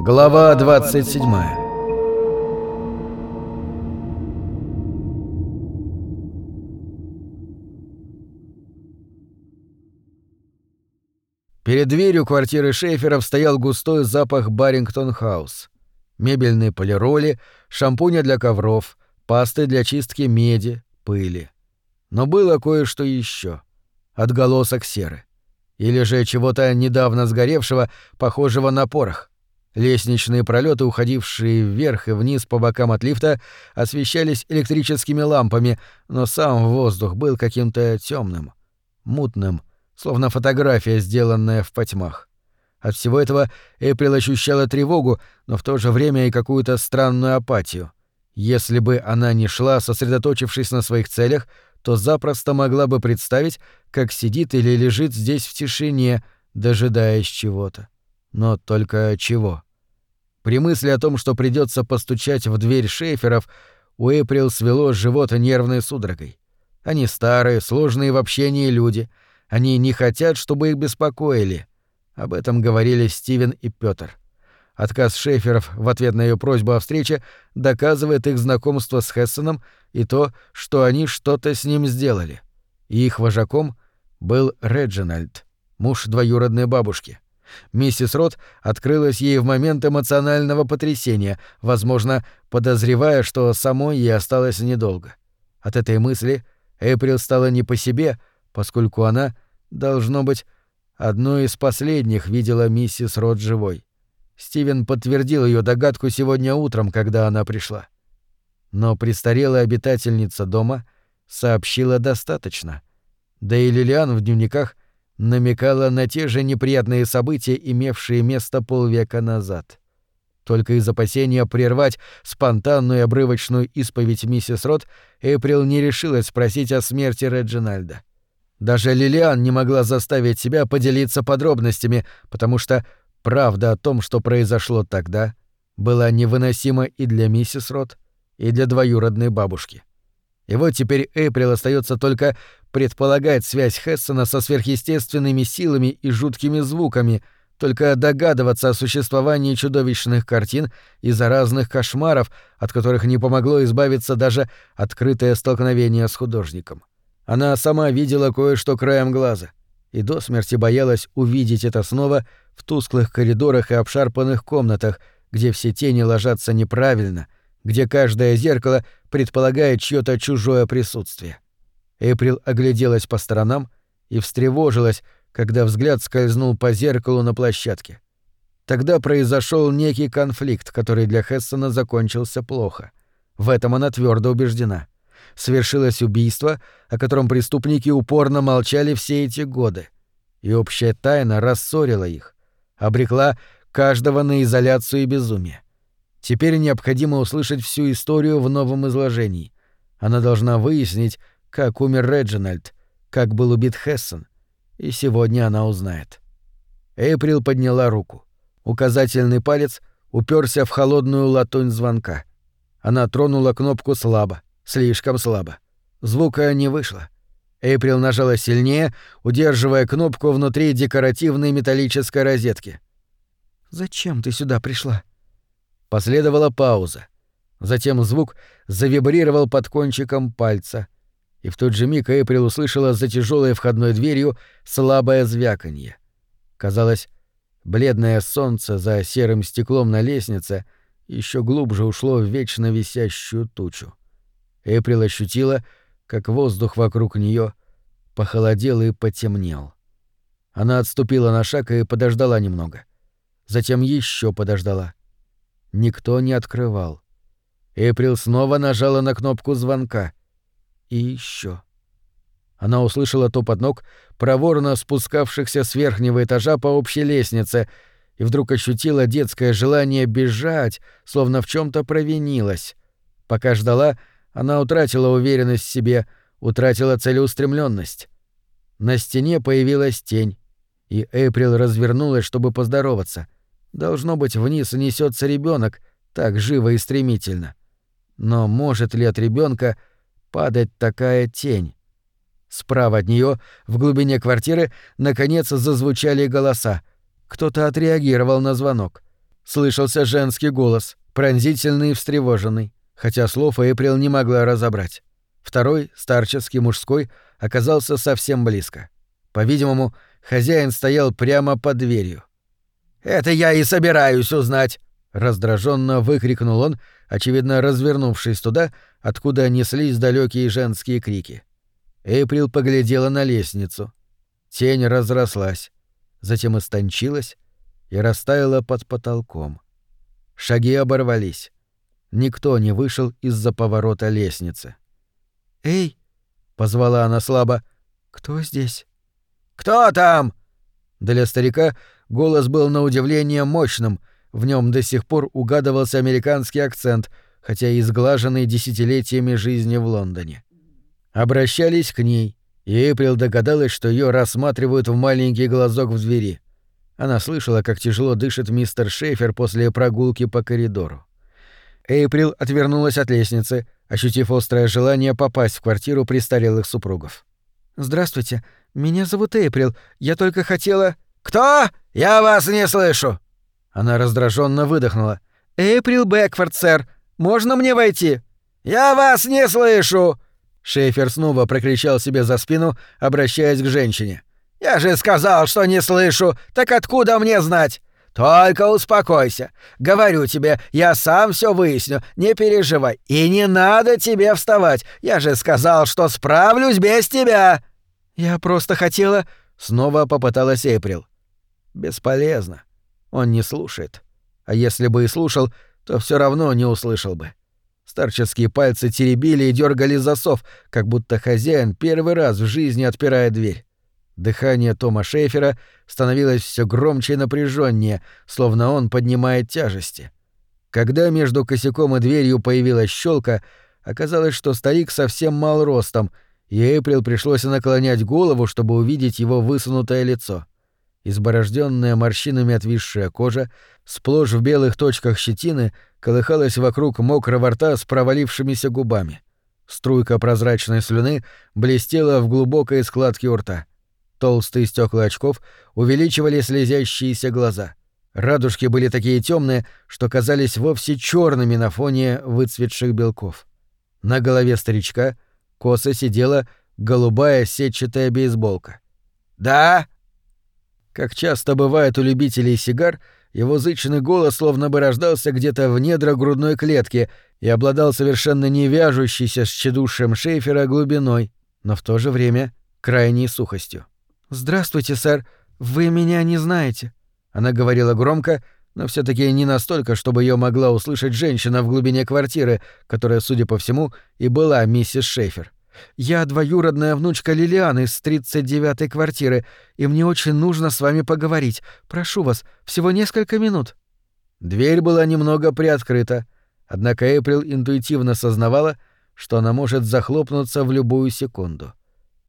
Глава 27 Перед дверью квартиры Шейферов стоял густой запах Барингтон-хаус. Мебельные полироли, шампуня для ковров, пасты для чистки меди, пыли. Но было кое-что еще. Отголосок серы. Или же чего-то недавно сгоревшего, похожего на порох. Лестничные пролеты, уходившие вверх и вниз по бокам от лифта, освещались электрическими лампами, но сам воздух был каким-то темным, мутным, словно фотография, сделанная в потьмах. От всего этого Эприл ощущала тревогу, но в то же время и какую-то странную апатию. Если бы она не шла, сосредоточившись на своих целях, то запросто могла бы представить, как сидит или лежит здесь в тишине, дожидаясь чего-то. Но только чего? При мысли о том, что придется постучать в дверь шейферов, у Эприл свело живот нервной судорогой. Они старые, сложные в общении люди. Они не хотят, чтобы их беспокоили. Об этом говорили Стивен и Пётр. Отказ Шейферов в ответ на ее просьбу о встрече доказывает их знакомство с Хессеном и то, что они что-то с ним сделали. И их вожаком был Реджинальд, муж двоюродной бабушки. Миссис Рот открылась ей в момент эмоционального потрясения, возможно, подозревая, что самой ей осталось недолго. От этой мысли Эприл стала не по себе, поскольку она, должно быть, одной из последних видела миссис Рот живой. Стивен подтвердил ее догадку сегодня утром, когда она пришла. Но престарелая обитательница дома сообщила достаточно. Да и Лилиан в дневниках намекала на те же неприятные события, имевшие место полвека назад. Только из опасения прервать спонтанную и обрывочную исповедь миссис Рот, Эйприл не решилась спросить о смерти Реджинальда. Даже Лилиан не могла заставить себя поделиться подробностями, потому что правда о том, что произошло тогда, была невыносима и для миссис Рот, и для двоюродной бабушки. И вот теперь Эйприл остается только предполагать связь Хессона со сверхъестественными силами и жуткими звуками, только догадываться о существовании чудовищных картин и заразных кошмаров, от которых не помогло избавиться даже открытое столкновение с художником. Она сама видела кое-что краем глаза и до смерти боялась увидеть это снова в тусклых коридорах и обшарпанных комнатах, где все тени ложатся неправильно — где каждое зеркало предполагает чьё-то чужое присутствие. Эприл огляделась по сторонам и встревожилась, когда взгляд скользнул по зеркалу на площадке. Тогда произошел некий конфликт, который для Хессона закончился плохо. В этом она твердо убеждена. Свершилось убийство, о котором преступники упорно молчали все эти годы. И общая тайна рассорила их, обрекла каждого на изоляцию и безумие. Теперь необходимо услышать всю историю в новом изложении. Она должна выяснить, как умер Реджинальд, как был убит Хессон. И сегодня она узнает. Эйприл подняла руку. Указательный палец уперся в холодную латунь звонка. Она тронула кнопку слабо, слишком слабо. Звука не вышло. Эйприл нажала сильнее, удерживая кнопку внутри декоративной металлической розетки. «Зачем ты сюда пришла?» Последовала пауза. Затем звук завибрировал под кончиком пальца, и в тот же миг Эйприл услышала за тяжелой входной дверью слабое звяканье. Казалось, бледное солнце за серым стеклом на лестнице еще глубже ушло в вечно висящую тучу. Эйприл ощутила, как воздух вокруг нее похолодел и потемнел. Она отступила на шаг и подождала немного. Затем еще подождала — Никто не открывал. Эприл снова нажала на кнопку звонка. И еще. Она услышала топот ног, проворно спускавшихся с верхнего этажа по общей лестнице, и вдруг ощутила детское желание бежать, словно в чем то провинилась. Пока ждала, она утратила уверенность в себе, утратила целеустремленность. На стене появилась тень, и Эйприл развернулась, чтобы поздороваться — Должно быть, вниз несется ребенок так живо и стремительно. Но может ли от ребенка падать такая тень? Справа от нее, в глубине квартиры, наконец зазвучали голоса. Кто-то отреагировал на звонок. — слышался женский голос, пронзительный и встревоженный, хотя слов Эйприл не могла разобрать. Второй, старческий мужской, оказался совсем близко. По-видимому, хозяин стоял прямо под дверью. «Это я и собираюсь узнать!» — раздраженно выкрикнул он, очевидно развернувшись туда, откуда неслись далекие женские крики. Эйприл поглядела на лестницу. Тень разрослась, затем истончилась и растаяла под потолком. Шаги оборвались. Никто не вышел из-за поворота лестницы. «Эй!» — позвала она слабо. «Кто здесь?» «Кто там?» Для старика голос был на удивление мощным, в нем до сих пор угадывался американский акцент, хотя и сглаженный десятилетиями жизни в Лондоне. Обращались к ней, и Эйприл догадалась, что ее рассматривают в маленький глазок в двери. Она слышала, как тяжело дышит мистер Шейфер после прогулки по коридору. Эйприл отвернулась от лестницы, ощутив острое желание попасть в квартиру престарелых супругов. «Здравствуйте, меня зовут Эйприл. Я только хотела...» «Кто? Я вас не слышу!» Она раздраженно выдохнула. «Эйприл Бэкфорд, сэр. Можно мне войти?» «Я вас не слышу!» Шейфер снова прокричал себе за спину, обращаясь к женщине. «Я же сказал, что не слышу! Так откуда мне знать? Только успокойся. Говорю тебе, я сам все выясню, не переживай. И не надо тебе вставать. Я же сказал, что справлюсь без тебя!» «Я просто хотела...» — снова попыталась Эйприл. «Бесполезно. Он не слушает. А если бы и слушал, то все равно не услышал бы. Старческие пальцы теребили и дергали засов, как будто хозяин первый раз в жизни отпирает дверь. Дыхание Тома Шейфера становилось все громче и напряженнее, словно он поднимает тяжести. Когда между косяком и дверью появилась щелка, оказалось, что старик совсем мал ростом, и Эйприл пришлось наклонять голову, чтобы увидеть его высунутое лицо. Изборожденная морщинами отвисшая кожа, сплошь в белых точках щетины, колыхалась вокруг мокрого рта с провалившимися губами. Струйка прозрачной слюны блестела в глубокой складке у рта. Толстые стекла очков увеличивали слезящиеся глаза. Радужки были такие темные, что казались вовсе черными на фоне выцветших белков. На голове старичка косо сидела голубая сетчатая бейсболка. «Да?» Как часто бывает у любителей сигар, его зычный голос словно бы рождался где-то в недра грудной клетки и обладал совершенно не вяжущейся с тщедушием Шейфера глубиной, но в то же время крайней сухостью. «Здравствуйте, сэр. Вы меня не знаете». Она говорила громко, но все таки не настолько, чтобы ее могла услышать женщина в глубине квартиры, которая, судя по всему, и была миссис Шейфер. Я двоюродная внучка Лилианы из 39-й квартиры, и мне очень нужно с вами поговорить. Прошу вас, всего несколько минут». Дверь была немного приоткрыта, однако Эйприл интуитивно сознавала, что она может захлопнуться в любую секунду.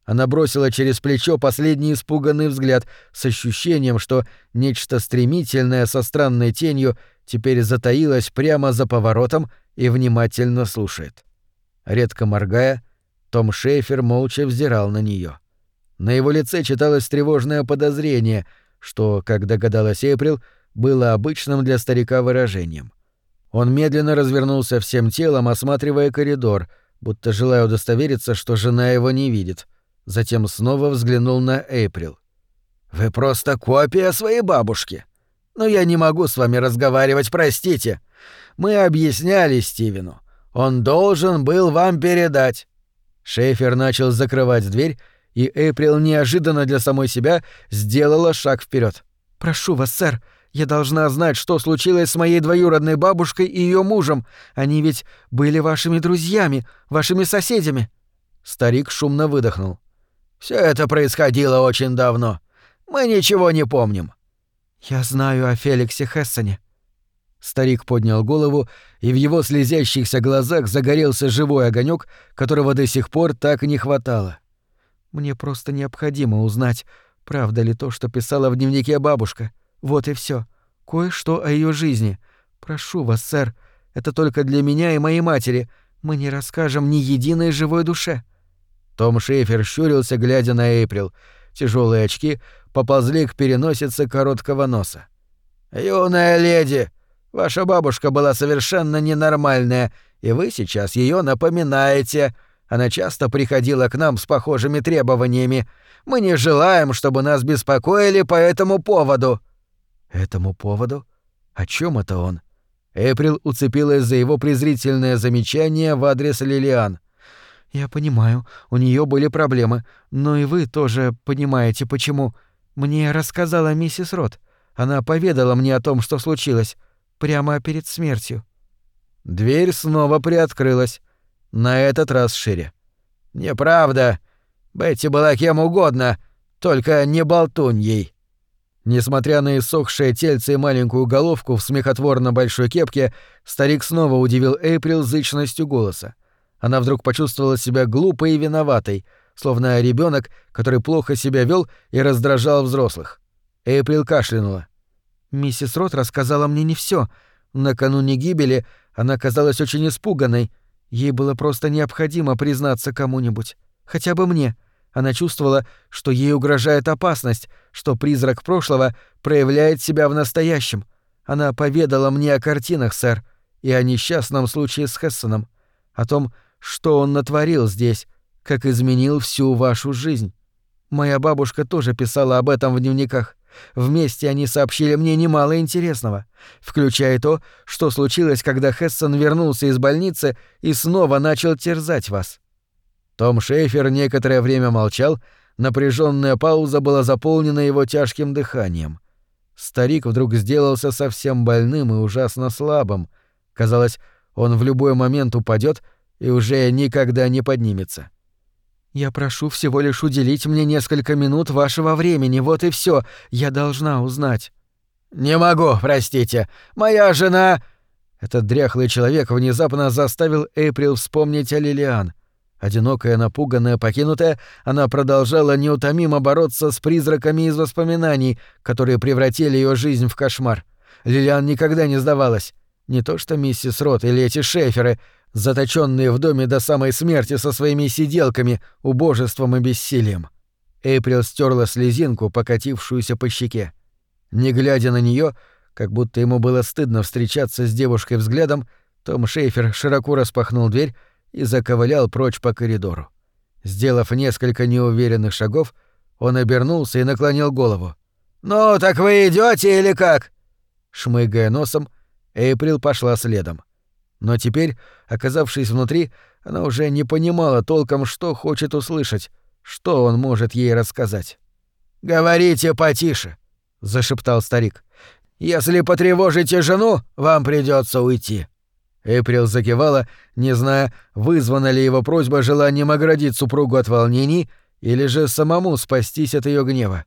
Она бросила через плечо последний испуганный взгляд с ощущением, что нечто стремительное со странной тенью теперь затаилось прямо за поворотом и внимательно слушает. Редко моргая, том Шейфер молча взирал на нее. На его лице читалось тревожное подозрение, что, как догадалась Эйприл, было обычным для старика выражением. Он медленно развернулся всем телом, осматривая коридор, будто желая удостовериться, что жена его не видит. Затем снова взглянул на Эйприл. «Вы просто копия своей бабушки. Но я не могу с вами разговаривать, простите. Мы объясняли Стивену. Он должен был вам передать. Шейфер начал закрывать дверь, и Эйприл неожиданно для самой себя сделала шаг вперед. «Прошу вас, сэр, я должна знать, что случилось с моей двоюродной бабушкой и ее мужем. Они ведь были вашими друзьями, вашими соседями». Старик шумно выдохнул. Все это происходило очень давно. Мы ничего не помним». «Я знаю о Феликсе Хессоне», Старик поднял голову, и в его слезящихся глазах загорелся живой огонек, которого до сих пор так не хватало. «Мне просто необходимо узнать, правда ли то, что писала в дневнике бабушка. Вот и все. Кое-что о ее жизни. Прошу вас, сэр, это только для меня и моей матери. Мы не расскажем ни единой живой душе». Том Шейфер щурился, глядя на Эйприл. Тяжелые очки поползли к переносице короткого носа. «Юная леди, Ваша бабушка была совершенно ненормальная, и вы сейчас ее напоминаете. Она часто приходила к нам с похожими требованиями. Мы не желаем, чтобы нас беспокоили по этому поводу». «Этому поводу? О чем это он?» Эприл уцепилась за его презрительное замечание в адрес Лилиан. «Я понимаю, у нее были проблемы, но и вы тоже понимаете, почему. Мне рассказала миссис Рот. Она поведала мне о том, что случилось, прямо перед смертью». Дверь снова приоткрылась, на этот раз шире. «Неправда. Бетти была кем угодно, только не болтуньей». Несмотря на иссохшее тельце и маленькую головку в смехотворно большой кепке, старик снова удивил Эйприл зычностью голоса. Она вдруг почувствовала себя глупой и виноватой, словно ребенок, который плохо себя вел и раздражал взрослых. Эйприл кашлянула. «Миссис Рот рассказала мне не все. Накануне гибели она казалась очень испуганной. Ей было просто необходимо признаться кому-нибудь. Хотя бы мне. Она чувствовала, что ей угрожает опасность, что призрак прошлого проявляет себя в настоящем. Она поведала мне о картинах, сэр, и о несчастном случае с Хессоном, о том, что он натворил здесь, как изменил всю вашу жизнь. Моя бабушка тоже писала об этом в дневниках. Вместе они сообщили мне немало интересного, включая то, что случилось, когда Хессон вернулся из больницы и снова начал терзать вас. Том Шейфер некоторое время молчал, напряженная пауза была заполнена его тяжким дыханием. Старик вдруг сделался совсем больным и ужасно слабым. Казалось, он в любой момент упадет и уже никогда не поднимется. «Я прошу всего лишь уделить мне несколько минут вашего времени, вот и все. Я должна узнать». «Не могу, простите. Моя жена...» Этот дряхлый человек внезапно заставил Эйприл вспомнить о Лилиан — Одинокая, напуганная, покинутая, она продолжала неутомимо бороться с призраками из воспоминаний, которые превратили ее жизнь в кошмар. Лилиан никогда не сдавалась. Не то что миссис Рот или эти шеферы, заточенные в доме до самой смерти со своими сиделками, убожеством и бессилием. Эйприл стерла слезинку, покатившуюся по щеке. Не глядя на нее, как будто ему было стыдно встречаться с девушкой взглядом, Том Шейфер широко распахнул дверь и заковылял прочь по коридору. Сделав несколько неуверенных шагов, он обернулся и наклонил голову. «Ну, так вы идете или как?» Шмыгая носом, Эйприл пошла следом. Но теперь, оказавшись внутри, она уже не понимала толком, что хочет услышать, что он может ей рассказать. «Говорите потише», — зашептал старик. «Если потревожите жену, вам придется уйти». Эприл закивала, не зная, вызвана ли его просьба желанием оградить супругу от волнений или же самому спастись от ее гнева.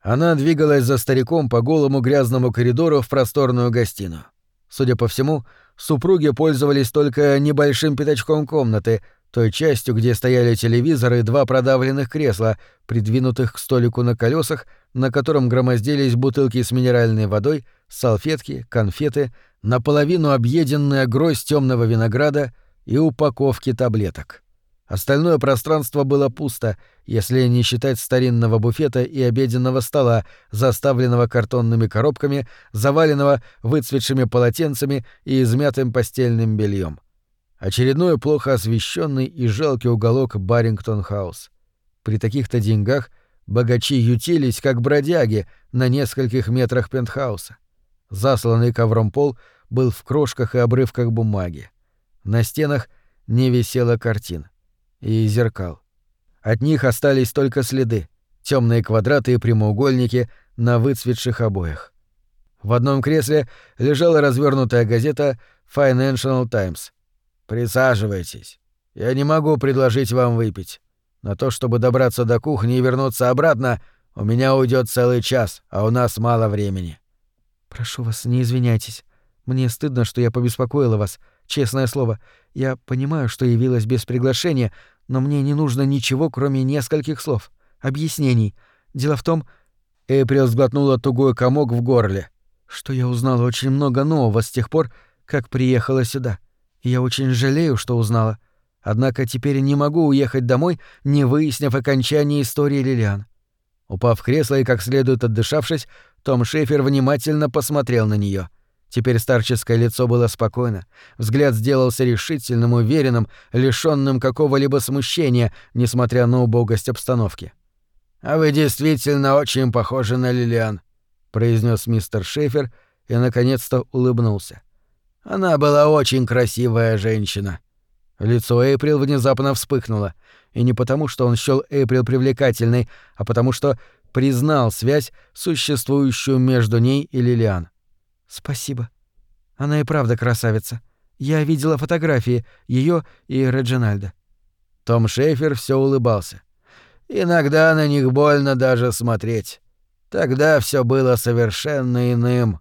Она двигалась за стариком по голому грязному коридору в просторную гостиную. Судя по всему, супруги пользовались только небольшим пятачком комнаты, той частью, где стояли телевизор и два продавленных кресла, придвинутых к столику на колесах, на котором громоздились бутылки с минеральной водой, салфетки, конфеты, наполовину объеденная гроздь темного винограда и упаковки таблеток. Остальное пространство было пусто, если не считать старинного буфета и обеденного стола, заставленного картонными коробками, заваленного выцветшими полотенцами и измятым постельным бельем. Очередной плохо освещенный и жалкий уголок Барингтон-хаус. При таких-то деньгах богачи ютились, как бродяги, на нескольких метрах пентхауса. Засланный ковром пол был в крошках и обрывках бумаги. На стенах не висело картин и зеркал. От них остались только следы, темные квадраты и прямоугольники на выцветших обоях. В одном кресле лежала развернутая газета Financial Times. «Присаживайтесь. Я не могу предложить вам выпить. На то, чтобы добраться до кухни и вернуться обратно, у меня уйдет целый час, а у нас мало времени». «Прошу вас, не извиняйтесь. Мне стыдно, что я побеспокоила вас. Честное слово, я понимаю, что явилась без приглашения, но мне не нужно ничего, кроме нескольких слов, объяснений. Дело в том, Эйприл сглотнула тугой комок в горле, что я узнала очень много нового с тех пор, как приехала сюда. Я очень жалею, что узнала. Однако теперь не могу уехать домой, не выяснив окончание истории Лилиан. Упав в кресло и как следует отдышавшись, Том Шефер внимательно посмотрел на нее. Теперь старческое лицо было спокойно, взгляд сделался решительным, уверенным, лишённым какого-либо смущения, несмотря на убогость обстановки. «А вы действительно очень похожи на Лилиан», — произнес мистер Шефер и, наконец-то, улыбнулся. «Она была очень красивая женщина». Лицо Эйприл внезапно вспыхнуло, и не потому, что он счёл Эйприл привлекательной, а потому что признал связь, существующую между ней и Лилиан. «Спасибо. Она и правда красавица. Я видела фотографии ее и Реджинальда». Том Шейфер все улыбался. «Иногда на них больно даже смотреть. Тогда все было совершенно иным».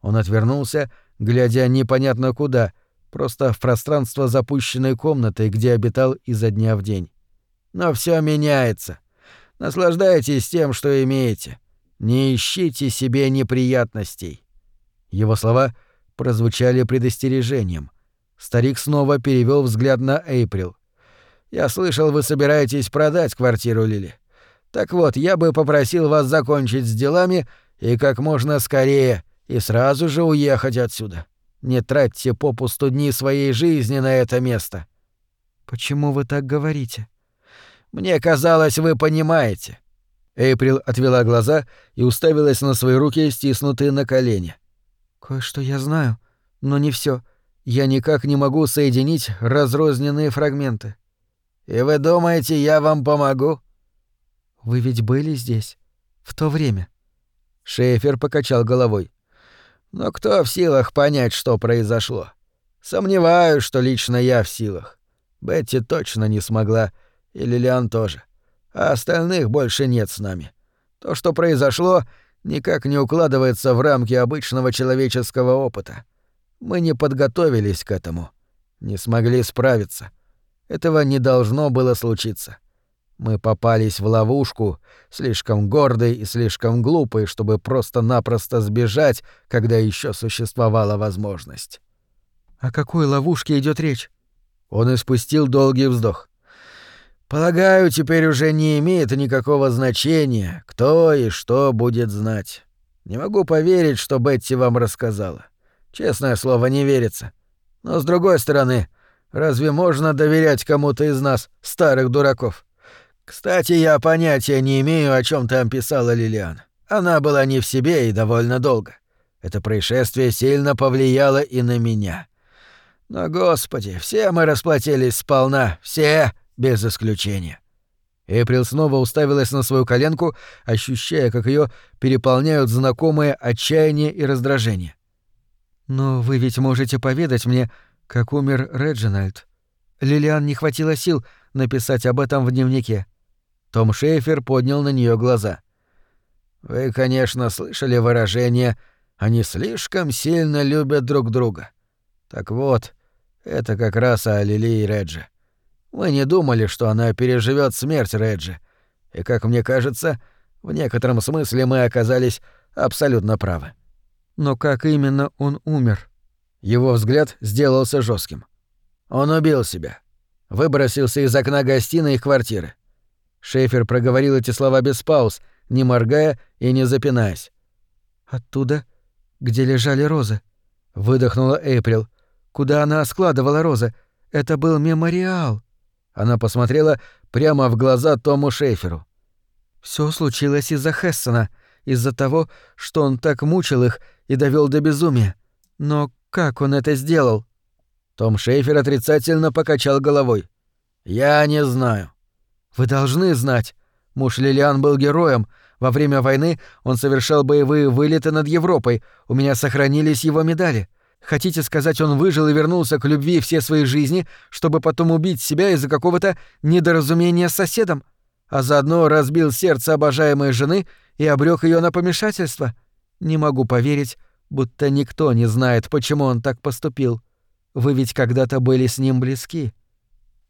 Он отвернулся, глядя непонятно куда, просто в пространство запущенной комнаты, где обитал изо дня в день. «Но все меняется. Наслаждайтесь тем, что имеете. Не ищите себе неприятностей». Его слова прозвучали предостережением. Старик снова перевел взгляд на Эйприл. «Я слышал, вы собираетесь продать квартиру Лили. Так вот, я бы попросил вас закончить с делами и как можно скорее, и сразу же уехать отсюда. Не тратьте попусту дни своей жизни на это место». «Почему вы так говорите?» «Мне казалось, вы понимаете». Эйприл отвела глаза и уставилась на свои руки, стиснутые на колени. Кое-что я знаю, но не все. Я никак не могу соединить разрозненные фрагменты. И вы думаете, я вам помогу? Вы ведь были здесь в то время. Шейфер покачал головой. Но кто в силах понять, что произошло? Сомневаюсь, что лично я в силах. Бетти точно не смогла, и Лилиан тоже. А остальных больше нет с нами. То, что произошло, никак не укладывается в рамки обычного человеческого опыта. Мы не подготовились к этому, не смогли справиться. Этого не должно было случиться. Мы попались в ловушку, слишком гордой и слишком глупой, чтобы просто-напросто сбежать, когда еще существовала возможность. О какой ловушке идет речь? Он испустил долгий вздох. Полагаю, теперь уже не имеет никакого значения, кто и что будет знать. Не могу поверить, что Бетти вам рассказала. Честное слово, не верится. Но с другой стороны, разве можно доверять кому-то из нас, старых дураков? Кстати, я понятия не имею, о чем там писала Лилиан. Она была не в себе и довольно долго. Это происшествие сильно повлияло и на меня. Но, господи, все мы расплатились сполна, все без исключения. Эприл снова уставилась на свою коленку, ощущая, как ее переполняют знакомые отчаяние и раздражение. «Но вы ведь можете поведать мне, как умер Реджинальд. Лилиан не хватило сил написать об этом в дневнике». Том Шейфер поднял на нее глаза. «Вы, конечно, слышали выражение «они слишком сильно любят друг друга». Так вот, это как раз о Лили и Реджи. Мы не думали, что она переживет смерть Реджи. И, как мне кажется, в некотором смысле мы оказались абсолютно правы. Но как именно он умер? Его взгляд сделался жестким. Он убил себя. Выбросился из окна гостиной их квартиры. Шейфер проговорил эти слова без пауз, не моргая и не запинаясь. «Оттуда, где лежали розы», — выдохнула Эйприл. «Куда она складывала розы? Это был мемориал». Она посмотрела прямо в глаза Тому Шейферу. Все случилось из-за Хессона, из-за того, что он так мучил их и довел до безумия. Но как он это сделал? Том Шейфер отрицательно покачал головой. Я не знаю. Вы должны знать. Муж Лилиан был героем. Во время войны он совершал боевые вылеты над Европой. У меня сохранились его медали. Хотите сказать, он выжил и вернулся к любви все своей жизни, чтобы потом убить себя из-за какого-то недоразумения с соседом, а заодно разбил сердце обожаемой жены и обрек ее на помешательство? Не могу поверить, будто никто не знает, почему он так поступил. Вы ведь когда-то были с ним близки.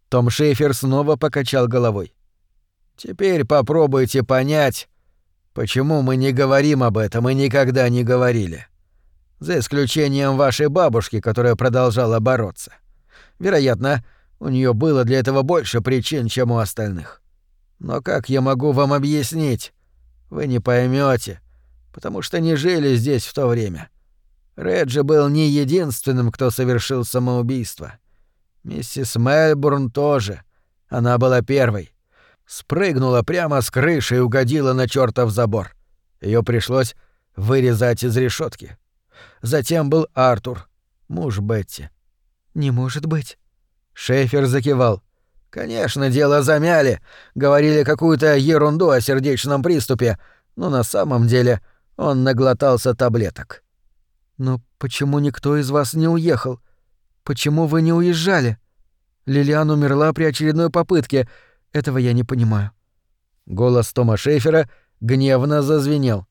Том Шейфер снова покачал головой. Теперь попробуйте понять, почему мы не говорим об этом и никогда не говорили за исключением вашей бабушки, которая продолжала бороться. Вероятно, у нее было для этого больше причин, чем у остальных. Но как я могу вам объяснить? Вы не поймете, потому что не жили здесь в то время. Реджи был не единственным, кто совершил самоубийство. Миссис Мельбурн тоже. Она была первой. Спрыгнула прямо с крыши и угодила на чертов забор. Ее пришлось вырезать из решетки. Затем был Артур, муж Бетти. «Не может быть». Шейфер закивал. «Конечно, дело замяли. Говорили какую-то ерунду о сердечном приступе, но на самом деле он наглотался таблеток». «Но почему никто из вас не уехал? Почему вы не уезжали? Лилиан умерла при очередной попытке. Этого я не понимаю». Голос Тома Шейфера гневно зазвенел.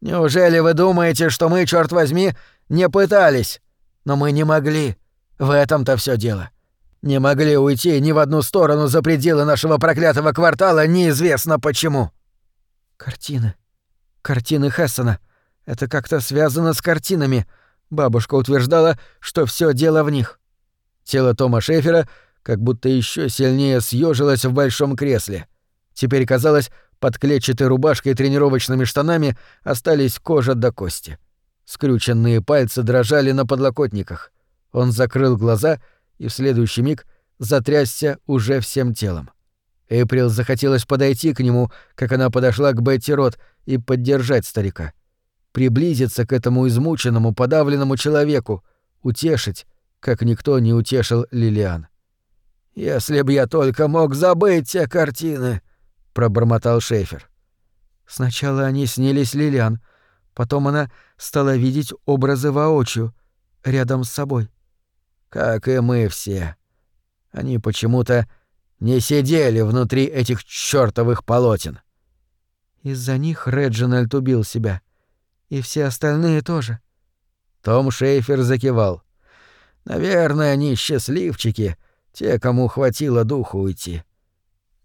«Неужели вы думаете, что мы, черт возьми, не пытались? Но мы не могли. В этом-то все дело. Не могли уйти ни в одну сторону за пределы нашего проклятого квартала неизвестно почему». «Картины. Картины Хессона. Это как-то связано с картинами. Бабушка утверждала, что все дело в них». Тело Тома Шефера как будто еще сильнее съежилось в большом кресле. Теперь казалось, под клетчатой рубашкой и тренировочными штанами остались кожа до кости. Скрюченные пальцы дрожали на подлокотниках. Он закрыл глаза и в следующий миг затрясся уже всем телом. Эйприл захотелось подойти к нему, как она подошла к Бетти Рот, и поддержать старика. Приблизиться к этому измученному, подавленному человеку, утешить, как никто не утешил Лилиан. «Если б я только мог забыть те картины!» — пробормотал Шейфер. Сначала они снились Лилиан, потом она стала видеть образы воочию, рядом с собой. Как и мы все. Они почему-то не сидели внутри этих чёртовых полотен. Из-за них Реджинальд убил себя. И все остальные тоже. Том Шейфер закивал. Наверное, они счастливчики, те, кому хватило духу уйти.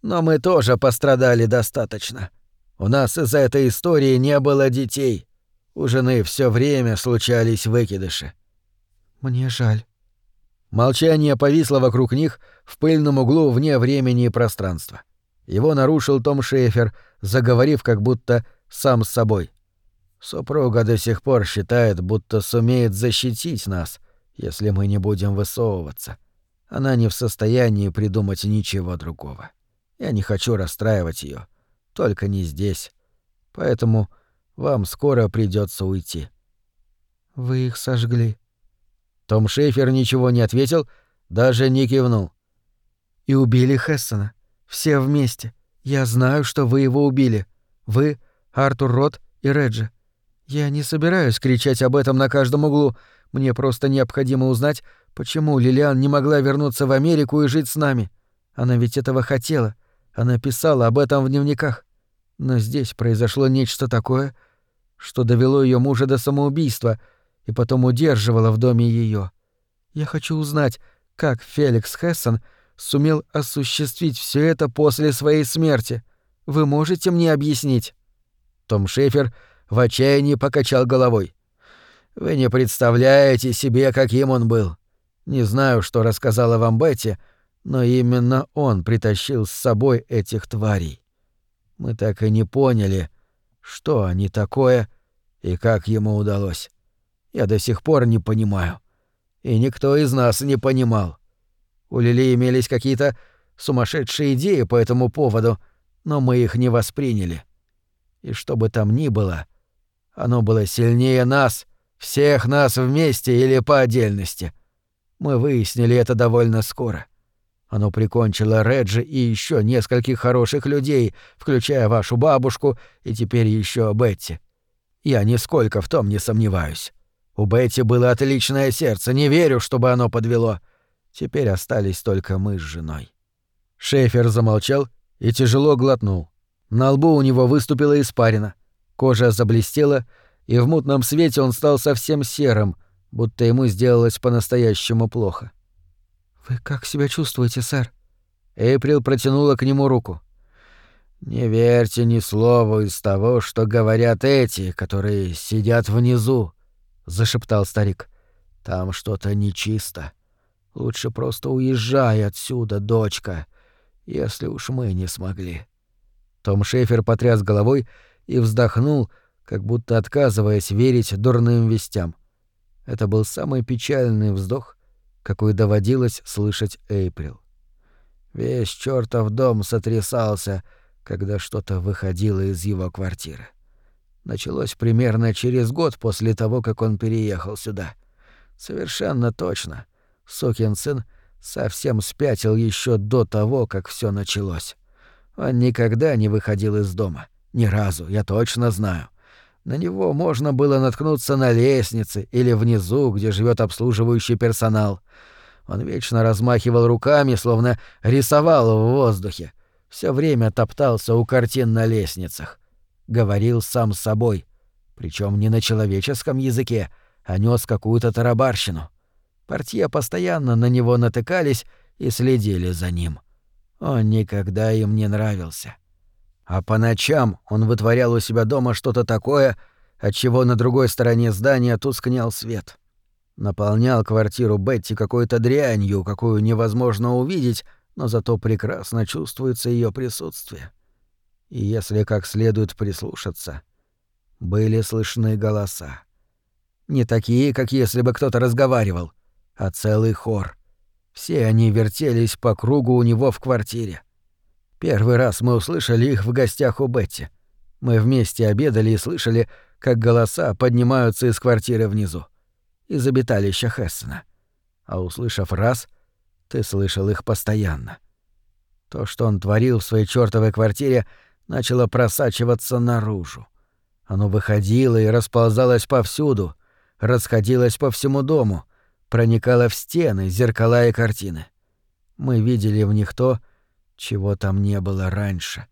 Но мы тоже пострадали достаточно. У нас из-за этой истории не было детей. У жены все время случались выкидыши. Мне жаль. Молчание повисло вокруг них в пыльном углу вне времени и пространства. Его нарушил Том Шейфер, заговорив как будто сам с собой. Супруга до сих пор считает, будто сумеет защитить нас, если мы не будем высовываться. Она не в состоянии придумать ничего другого. Я не хочу расстраивать ее, только не здесь. Поэтому вам скоро придется уйти. Вы их сожгли. Том Шейфер ничего не ответил, даже не кивнул. И убили Хессона. Все вместе. Я знаю, что вы его убили. Вы, Артур Рот и Реджи. Я не собираюсь кричать об этом на каждом углу. Мне просто необходимо узнать, почему Лилиан не могла вернуться в Америку и жить с нами. Она ведь этого хотела. Она писала об этом в дневниках. Но здесь произошло нечто такое, что довело ее мужа до самоубийства и потом удерживало в доме ее. Я хочу узнать, как Феликс Хессон сумел осуществить все это после своей смерти. Вы можете мне объяснить?» Том Шефер в отчаянии покачал головой. «Вы не представляете себе, каким он был. Не знаю, что рассказала вам Бетти, — но именно он притащил с собой этих тварей. Мы так и не поняли, что они такое и как ему удалось. Я до сих пор не понимаю. И никто из нас не понимал. У Лили имелись какие-то сумасшедшие идеи по этому поводу, но мы их не восприняли. И что бы там ни было, оно было сильнее нас, всех нас вместе или по отдельности. Мы выяснили это довольно скоро. — оно прикончило Реджи и еще нескольких хороших людей, включая вашу бабушку и теперь еще Бетти. Я нисколько в том не сомневаюсь. У Бетти было отличное сердце, не верю, чтобы оно подвело. Теперь остались только мы с женой». Шефер замолчал и тяжело глотнул. На лбу у него выступила испарина. Кожа заблестела, и в мутном свете он стал совсем серым, будто ему сделалось по-настоящему плохо. «Вы как себя чувствуете, сэр?» Эйприл протянула к нему руку. «Не верьте ни слову из того, что говорят эти, которые сидят внизу», — зашептал старик. «Там что-то нечисто. Лучше просто уезжай отсюда, дочка, если уж мы не смогли». Том Шефер потряс головой и вздохнул, как будто отказываясь верить дурным вестям. Это был самый печальный вздох, какой доводилось слышать Эйприл. Весь чертов дом сотрясался, когда что-то выходило из его квартиры. Началось примерно через год после того, как он переехал сюда. Совершенно точно. Сокин сын совсем спятил еще до того, как все началось. Он никогда не выходил из дома. Ни разу, я точно знаю. На него можно было наткнуться на лестнице или внизу, где живет обслуживающий персонал. Он вечно размахивал руками, словно рисовал в воздухе. Все время топтался у картин на лестницах. Говорил сам с собой. Причем не на человеческом языке, а нес какую-то тарабарщину. Портье постоянно на него натыкались и следили за ним. Он никогда им не нравился. А по ночам он вытворял у себя дома что-то такое, от чего на другой стороне здания тускнел свет. Наполнял квартиру Бетти какой-то дрянью, какую невозможно увидеть, но зато прекрасно чувствуется ее присутствие. И если как следует прислушаться, были слышны голоса. Не такие, как если бы кто-то разговаривал, а целый хор. Все они вертелись по кругу у него в квартире. Первый раз мы услышали их в гостях у Бетти. Мы вместе обедали и слышали, как голоса поднимаются из квартиры внизу, из обиталища Хессена. А услышав раз, ты слышал их постоянно. То, что он творил в своей чёртовой квартире, начало просачиваться наружу. Оно выходило и расползалось повсюду, расходилось по всему дому, проникало в стены, зеркала и картины. Мы видели в них то, чего там не было раньше.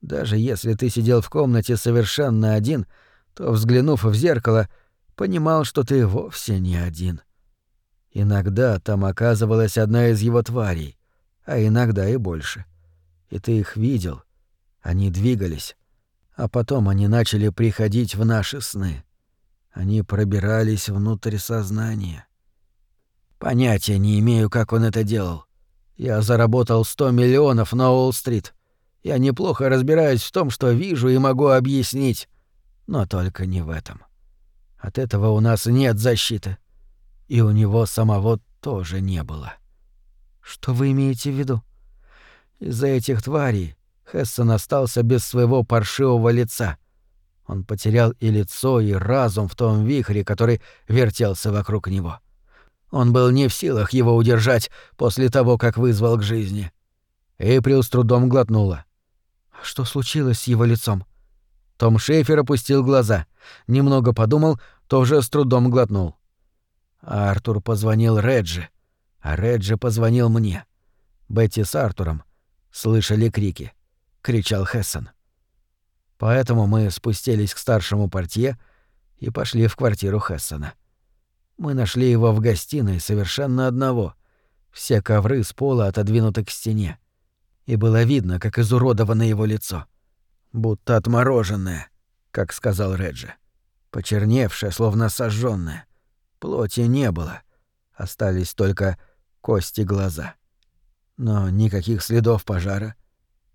Даже если ты сидел в комнате совершенно один, то, взглянув в зеркало, понимал, что ты вовсе не один. Иногда там оказывалась одна из его тварей, а иногда и больше. И ты их видел. Они двигались. А потом они начали приходить в наши сны. Они пробирались внутрь сознания. Понятия не имею, как он это делал. Я заработал 100 миллионов на Уолл-стрит. Я неплохо разбираюсь в том, что вижу и могу объяснить. Но только не в этом. От этого у нас нет защиты. И у него самого тоже не было. Что вы имеете в виду? Из-за этих тварей Хессон остался без своего паршивого лица. Он потерял и лицо, и разум в том вихре, который вертелся вокруг него. — он был не в силах его удержать после того, как вызвал к жизни. Эйприл с трудом глотнула. Что случилось с его лицом? Том Шейфер опустил глаза, немного подумал, тоже с трудом глотнул. Артур позвонил Реджи, а Реджи позвонил мне. Бетти с Артуром слышали крики. Кричал Хессон. Поэтому мы спустились к старшему портье и пошли в квартиру Хессона. Мы нашли его в гостиной совершенно одного. Все ковры с пола отодвинуты к стене. И было видно, как изуродовано его лицо. Будто отмороженное, как сказал Реджи. Почерневшее, словно сожженное. Плоти не было. Остались только кости глаза. Но никаких следов пожара,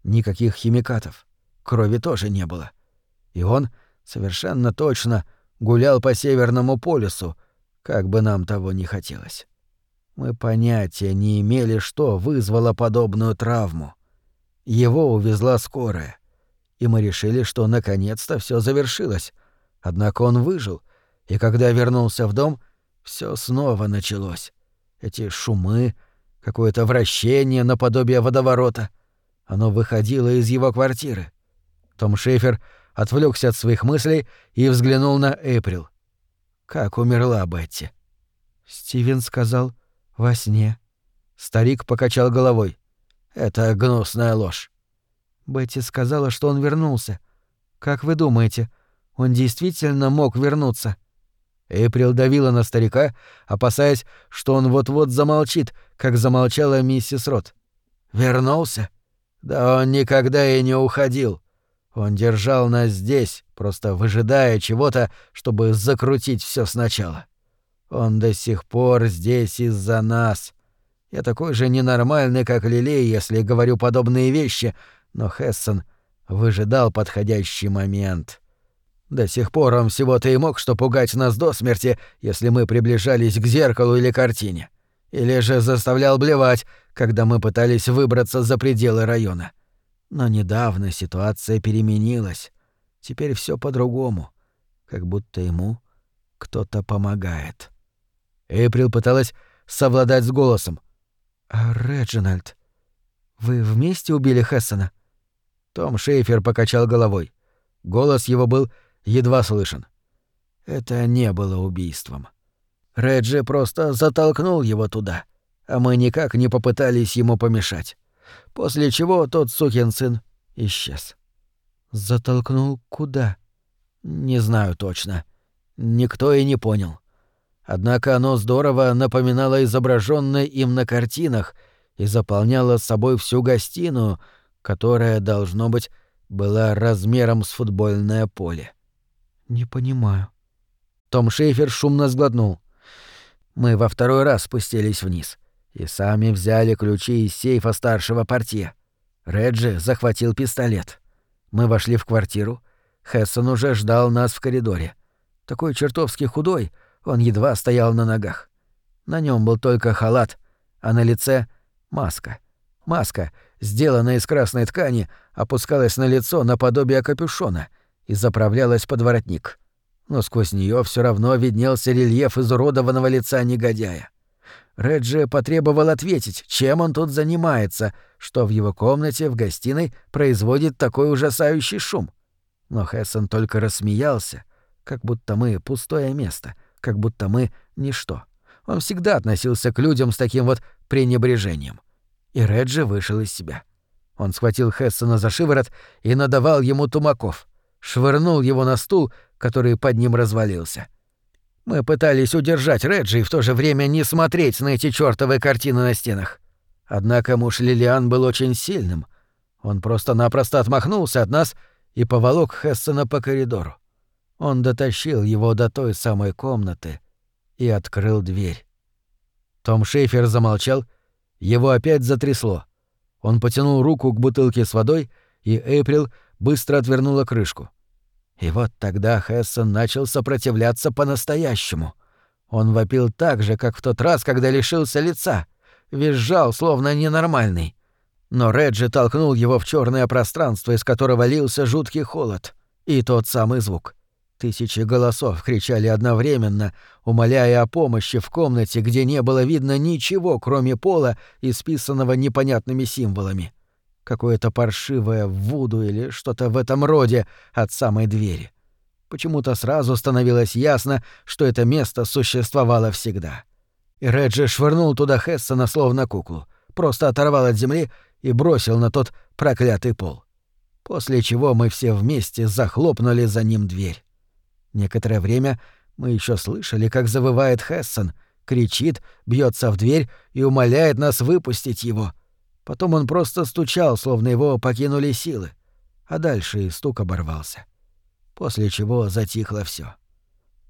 никаких химикатов. Крови тоже не было. И он совершенно точно гулял по Северному полюсу, как бы нам того не хотелось. Мы понятия не имели, что вызвало подобную травму. Его увезла скорая, и мы решили, что наконец-то все завершилось. Однако он выжил, и когда вернулся в дом, все снова началось. Эти шумы, какое-то вращение наподобие водоворота. Оно выходило из его квартиры. Том Шейфер отвлекся от своих мыслей и взглянул на Эйприл. Как умерла Бетти? Стивен сказал во сне. Старик покачал головой. Это гнусная ложь. Бетти сказала, что он вернулся. Как вы думаете, он действительно мог вернуться? Эйприл давила на старика, опасаясь, что он вот-вот замолчит, как замолчала миссис Рот. Вернулся? Да он никогда и не уходил. Он держал нас здесь, просто выжидая чего-то, чтобы закрутить все сначала. Он до сих пор здесь из-за нас. Я такой же ненормальный, как Лилей, если говорю подобные вещи, но Хессон выжидал подходящий момент. До сих пор он всего-то и мог что пугать нас до смерти, если мы приближались к зеркалу или картине. Или же заставлял блевать, когда мы пытались выбраться за пределы района. Но недавно ситуация переменилась. Теперь все по-другому. Как будто ему кто-то помогает. Эйприл пыталась совладать с голосом. «А Реджинальд, вы вместе убили Хессона?» Том Шейфер покачал головой. Голос его был едва слышен. Это не было убийством. Реджи просто затолкнул его туда, а мы никак не попытались ему помешать. После чего тот сукин сын исчез. Затолкнул куда? Не знаю точно. Никто и не понял. Однако оно здорово напоминало изображённое им на картинах и заполняло собой всю гостиную, которая, должно быть, была размером с футбольное поле. «Не понимаю». Том Шейфер шумно сглотнул. Мы во второй раз спустились вниз и сами взяли ключи из сейфа старшего портье. Реджи захватил пистолет. Мы вошли в квартиру. Хессон уже ждал нас в коридоре. Такой чертовски худой, он едва стоял на ногах. На нем был только халат, а на лице — маска. Маска, сделанная из красной ткани, опускалась на лицо наподобие капюшона и заправлялась под воротник. Но сквозь нее все равно виднелся рельеф изуродованного лица негодяя. Реджи потребовал ответить, чем он тут занимается, что в его комнате в гостиной производит такой ужасающий шум. Но Хессон только рассмеялся, как будто мы пустое место, как будто мы ничто. Он всегда относился к людям с таким вот пренебрежением. И Реджи вышел из себя. Он схватил Хессона за шиворот и надавал ему тумаков. Швырнул его на стул, который под ним развалился. Мы пытались удержать Реджи и в то же время не смотреть на эти чёртовы картины на стенах. Однако муж Лилиан был очень сильным. Он просто-напросто отмахнулся от нас и поволок Хессона по коридору. Он дотащил его до той самой комнаты и открыл дверь. Том Шейфер замолчал, его опять затрясло. Он потянул руку к бутылке с водой, и Эйприл быстро отвернула крышку. И вот тогда Хессон начал сопротивляться по-настоящему. Он вопил так же, как в тот раз, когда лишился лица. Визжал, словно ненормальный. Но Реджи толкнул его в черное пространство, из которого лился жуткий холод. И тот самый звук. Тысячи голосов кричали одновременно, умоляя о помощи в комнате, где не было видно ничего, кроме пола, исписанного непонятными символами. Какое-то паршивое вуду или что-то в этом роде от самой двери. Почему-то сразу становилось ясно, что это место существовало всегда. И Реджи швырнул туда Хессона словно куклу, просто оторвал от земли и бросил на тот проклятый пол. После чего мы все вместе захлопнули за ним дверь. Некоторое время мы еще слышали, как завывает Хессон, кричит, бьется в дверь и умоляет нас выпустить его. Потом он просто стучал, словно его покинули силы. А дальше и стук оборвался. После чего затихло все.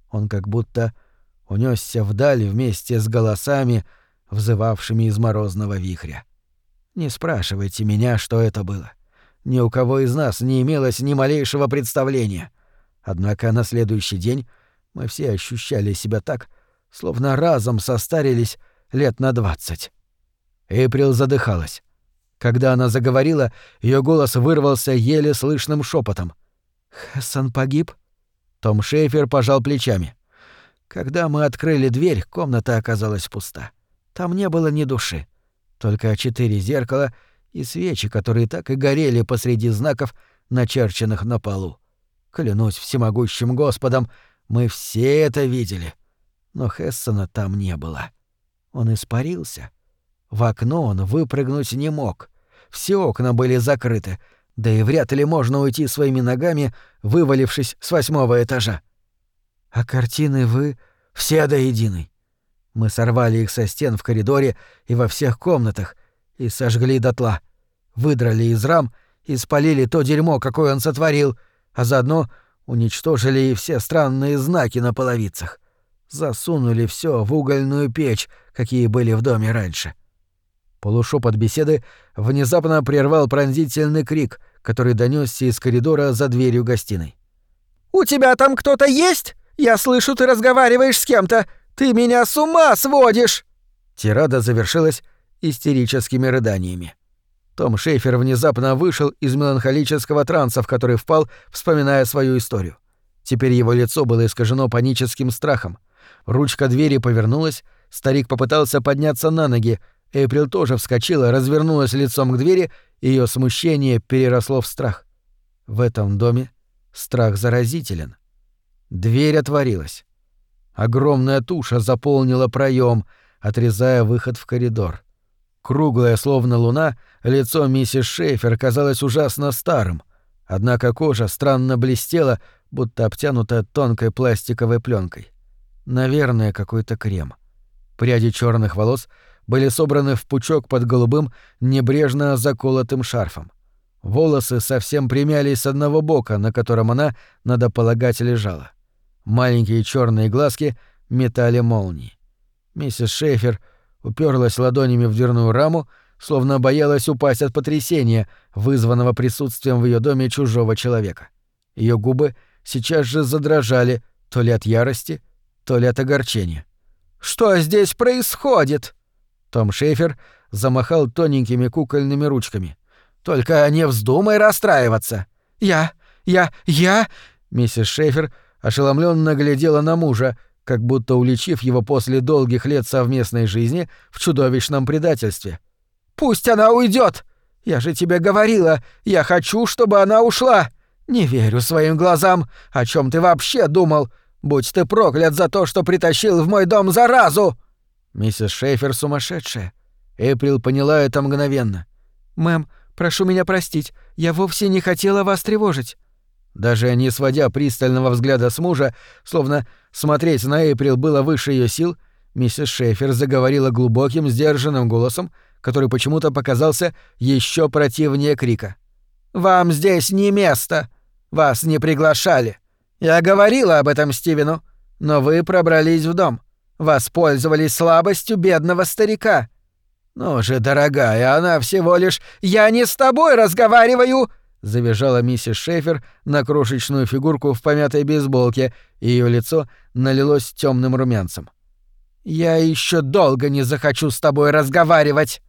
Он как будто унесся вдаль вместе с голосами, взывавшими из морозного вихря. Не спрашивайте меня, что это было. Ни у кого из нас не имелось ни малейшего представления — Однако на следующий день мы все ощущали себя так, словно разом состарились лет на двадцать. Эйприл задыхалась. Когда она заговорила, ее голос вырвался еле слышным шепотом. «Хессон погиб?» Том Шейфер пожал плечами. Когда мы открыли дверь, комната оказалась пуста. Там не было ни души. Только четыре зеркала и свечи, которые так и горели посреди знаков, начерченных на полу. Клянусь всемогущим Господом, мы все это видели. Но Хессона там не было. Он испарился. В окно он выпрыгнуть не мог. Все окна были закрыты, да и вряд ли можно уйти своими ногами, вывалившись с восьмого этажа. А картины вы все до единой. Мы сорвали их со стен в коридоре и во всех комнатах и сожгли дотла. Выдрали из рам и спалили то дерьмо, какое он сотворил — а заодно уничтожили и все странные знаки на половицах. Засунули все в угольную печь, какие были в доме раньше. Полушепот беседы внезапно прервал пронзительный крик, который донесся из коридора за дверью гостиной. У тебя там кто-то есть? Я слышу, ты разговариваешь с кем-то. Ты меня с ума сводишь!» Тирада завершилась истерическими рыданиями. Том Шейфер внезапно вышел из меланхолического транса, в который впал, вспоминая свою историю. Теперь его лицо было искажено паническим страхом. Ручка двери повернулась, старик попытался подняться на ноги, Эйприл тоже вскочила, развернулась лицом к двери, и ее смущение переросло в страх. В этом доме страх заразителен. Дверь отворилась. Огромная туша заполнила проем, отрезая выход в коридор. Круглое, словно луна, лицо миссис Шейфер казалось ужасно старым, однако кожа странно блестела, будто обтянута тонкой пластиковой пленкой. Наверное, какой-то крем. Пряди черных волос были собраны в пучок под голубым, небрежно заколотым шарфом. Волосы совсем примялись с одного бока, на котором она, надо полагать, лежала. Маленькие черные глазки метали молнии. Миссис Шейфер уперлась ладонями в дверную раму, словно боялась упасть от потрясения, вызванного присутствием в ее доме чужого человека. Ее губы сейчас же задрожали то ли от ярости, то ли от огорчения. «Что здесь происходит?» Том Шейфер замахал тоненькими кукольными ручками. «Только не вздумай расстраиваться!» «Я... я... я...» Миссис Шейфер ошеломленно глядела на мужа, как будто уличив его после долгих лет совместной жизни в чудовищном предательстве. «Пусть она уйдет! Я же тебе говорила, я хочу, чтобы она ушла! Не верю своим глазам! О чем ты вообще думал? Будь ты проклят за то, что притащил в мой дом заразу!» Миссис Шейфер сумасшедшая. Эприл поняла это мгновенно. «Мэм, прошу меня простить, я вовсе не хотела вас тревожить». Даже не сводя пристального взгляда с мужа, словно смотреть на Эйприл было выше ее сил, миссис Шейфер заговорила глубоким, сдержанным голосом, который почему-то показался еще противнее крика. «Вам здесь не место. Вас не приглашали. Я говорила об этом Стивену, но вы пробрались в дом. Воспользовались слабостью бедного старика. Ну же, дорогая, она всего лишь... Я не с тобой разговариваю!» Завизжала миссис Шефер на крошечную фигурку в помятой бейсболке, и ее лицо налилось темным румянцем. «Я еще долго не захочу с тобой разговаривать!»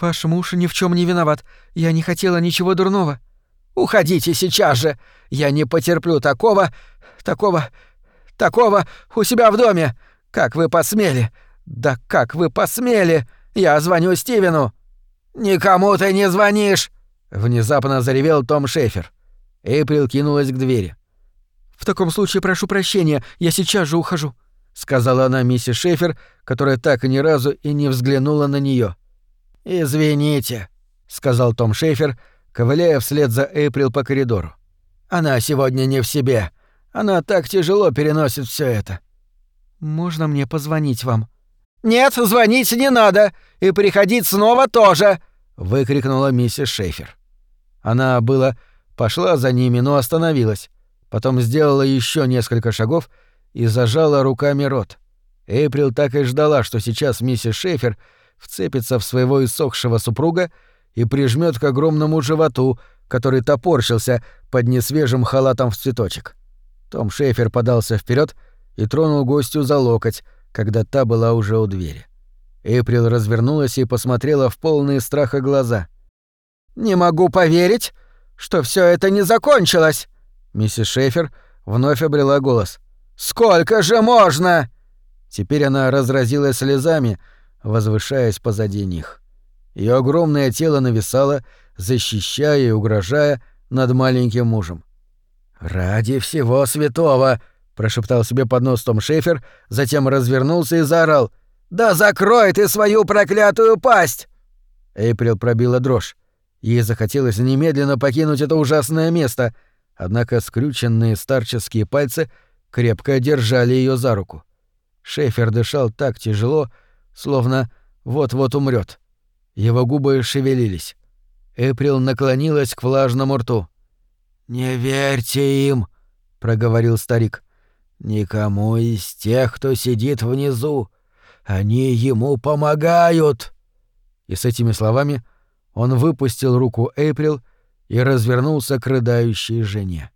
«Ваш муж ни в чем не виноват. Я не хотела ничего дурного». «Уходите сейчас же! Я не потерплю такого... такого... такого у себя в доме! Как вы посмели? Да как вы посмели? Я звоню Стивену. Никому ты не звонишь, внезапно заревел Том Шефер. Эйприл кинулась к двери. В таком случае прошу прощения, я сейчас же ухожу, сказала она миссис Шефер, которая так и ни разу и не взглянула на нее. Извините, сказал Том Шефер, ковыляя вслед за Эйприл по коридору. Она сегодня не в себе. Она так тяжело переносит все это. «Можно мне позвонить вам?» «Нет, звонить не надо! И приходить снова тоже!» — выкрикнула миссис Шейфер. Она было пошла за ними, но остановилась. Потом сделала еще несколько шагов и зажала руками рот. Эйприл так и ждала, что сейчас миссис Шейфер вцепится в своего иссохшего супруга и прижмет к огромному животу, который топорщился под несвежим халатом в цветочек. Том Шейфер подался вперед и тронул гостю за локоть, когда та была уже у двери. Эйприл развернулась и посмотрела в полные страха глаза. «Не могу поверить, что все это не закончилось!» Миссис Шефер вновь обрела голос. «Сколько же можно?» Теперь она разразилась слезами, возвышаясь позади них. Ее огромное тело нависало, защищая и угрожая над маленьким мужем. «Ради всего святого!» Прошептал себе под нос Том Шефер, затем развернулся и заорал. «Да закрой ты свою проклятую пасть!» Эйприл пробила дрожь. Ей захотелось немедленно покинуть это ужасное место, однако скрюченные старческие пальцы крепко держали ее за руку. Шефер дышал так тяжело, словно вот-вот умрет. Его губы шевелились. Эприл наклонилась к влажному рту. «Не верьте им», — проговорил старик. Никому из тех, кто сидит внизу. Они ему помогают. И с этими словами он выпустил руку Эйприл и развернулся к рыдающей жене.